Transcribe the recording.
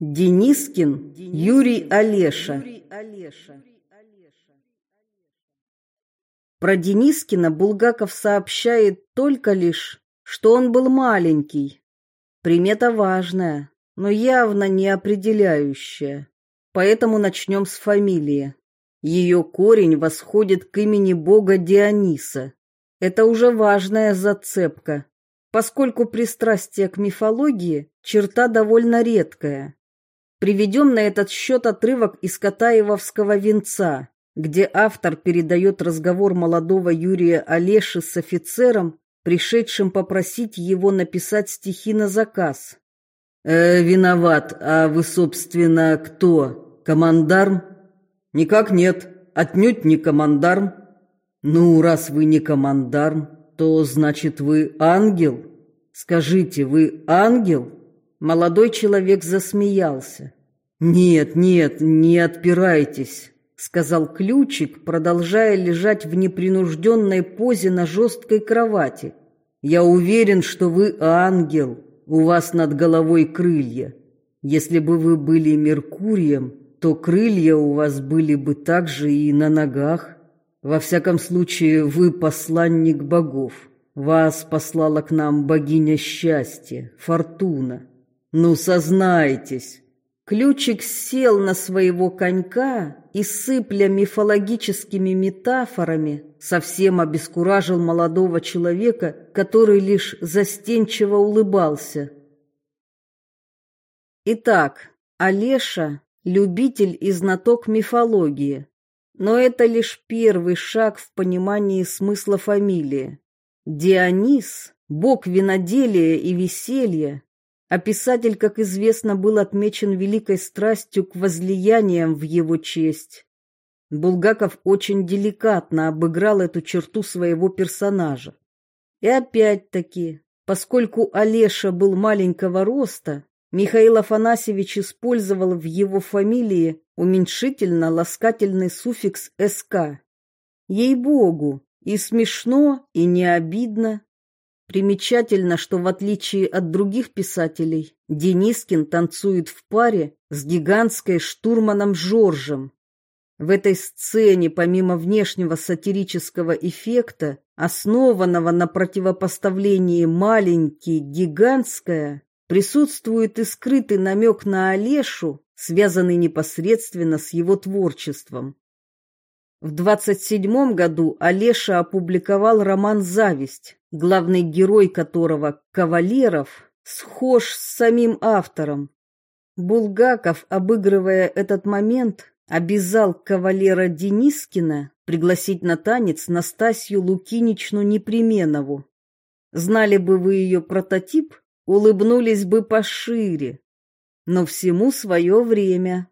Денискин Юрий Олеша Про Денискина Булгаков сообщает только лишь, что он был маленький. Примета важная, но явно не определяющая. Поэтому начнем с фамилии. Ее корень восходит к имени бога Диониса. Это уже важная зацепка, поскольку пристрастие к мифологии – черта довольно редкая. Приведем на этот счет отрывок из Катаевовского венца, где автор передает разговор молодого Юрия Олеши с офицером, пришедшим попросить его написать стихи на заказ. «Э, «Виноват, а вы, собственно, кто? Командарм?» «Никак нет, отнюдь не командарм». «Ну, раз вы не командарм, то значит вы ангел? Скажите, вы ангел?» Молодой человек засмеялся. «Нет, нет, не отпирайтесь», — сказал ключик, продолжая лежать в непринужденной позе на жесткой кровати. «Я уверен, что вы ангел, у вас над головой крылья. Если бы вы были Меркурием, то крылья у вас были бы также и на ногах. Во всяком случае, вы посланник богов. Вас послала к нам богиня счастья, Фортуна. Ну, сознайтесь. Ключик сел на своего конька и, сыпля мифологическими метафорами, совсем обескуражил молодого человека, который лишь застенчиво улыбался. Итак, Олеша – любитель и знаток мифологии, но это лишь первый шаг в понимании смысла фамилии. Дионис – бог виноделия и веселья, а писатель, как известно, был отмечен великой страстью к возлияниям в его честь. Булгаков очень деликатно обыграл эту черту своего персонажа. И опять-таки, поскольку Олеша был маленького роста, Михаил Афанасьевич использовал в его фамилии уменьшительно-ласкательный суффикс «СК». Ей-богу, и смешно, и не обидно. Примечательно, что в отличие от других писателей, Денискин танцует в паре с гигантской штурманом Жоржем. В этой сцене, помимо внешнего сатирического эффекта, основанного на противопоставлении маленький-гигантское, присутствует и скрытый намек на Олешу, связанный непосредственно с его творчеством. В 27 году Олеша опубликовал роман «Зависть», главный герой которого, Кавалеров, схож с самим автором. Булгаков, обыгрывая этот момент, обязал кавалера Денискина пригласить на танец Настасью Лукиничну Непременову. Знали бы вы ее прототип, улыбнулись бы пошире. Но всему свое время.